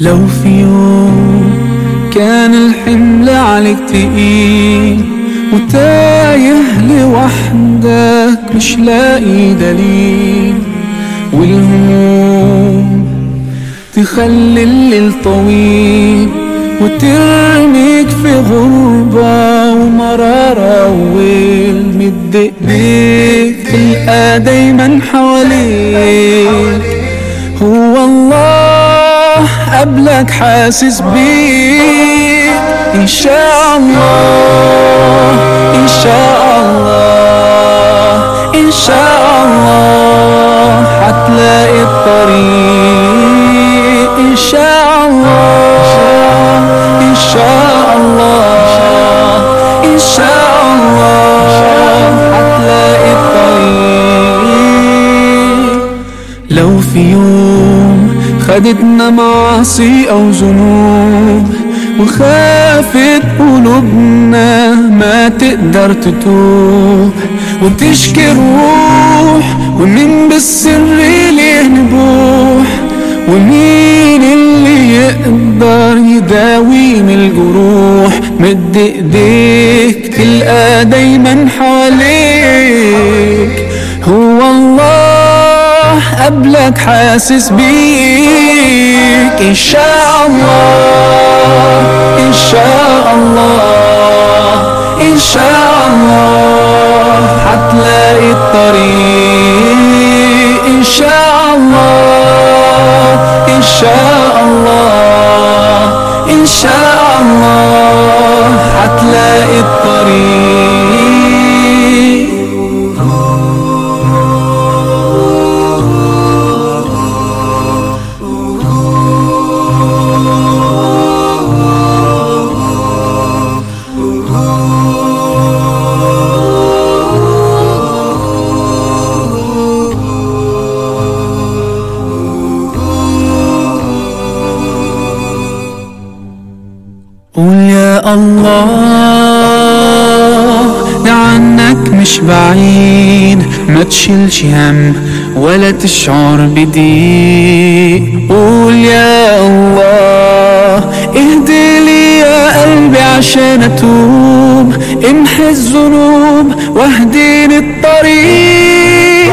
لو في يوم كان الحمل عليك تقيل وتايه لوحدك مش لاقي دليل والهموم تخلي الليل طويل وترميك في غربة ومرارة وويل مد ايديك تلقى دايما حواليك. هو قبلك حاسس بيك إن شاء الله. خدتنا معاصي أو ذنوب وخافت قلوبنا ما تقدر تتوب. وتشكي الروح ومين بالسر ليه نبوح؟ ومين اللي يقدر يداوي من الجروح؟ مد ايديك تلقى دايما حواليك. هو الله قبلك حاسس بيك. إن شاء الله إن شاء الله. قول يا الله ده عنك مش بعيد ما تشيلش هم ولا تشعر بضيق. قول يا الله اهدي لي يا قلبي عشان أتوب امحي الذنوب واهديني الطريق.